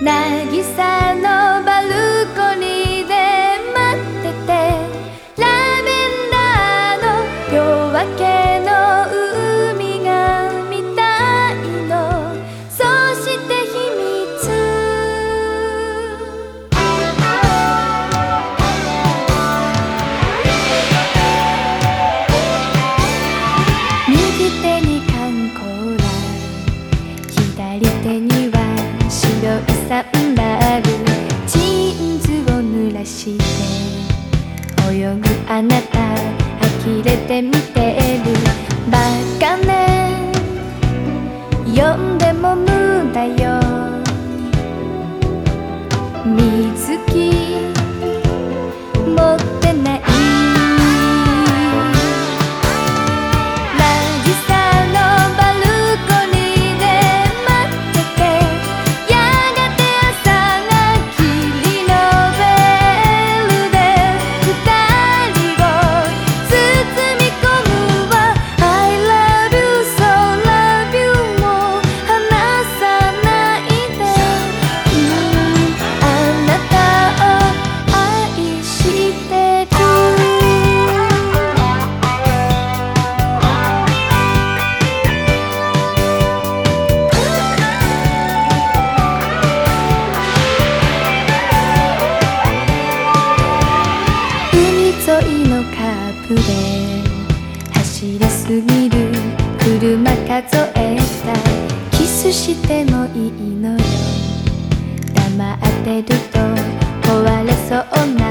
渚のバルコニーで待っててラベンダーの夜明けの海が見たいの。そして秘密。右手に観光欄左手にサンダルジーンズを濡らして泳ぐあなた呆れて見てる。バカね。呼んでも無駄よ。水着カープで走りすぎる車数えた。キスしてもいいのよ。黙ってると壊れそうな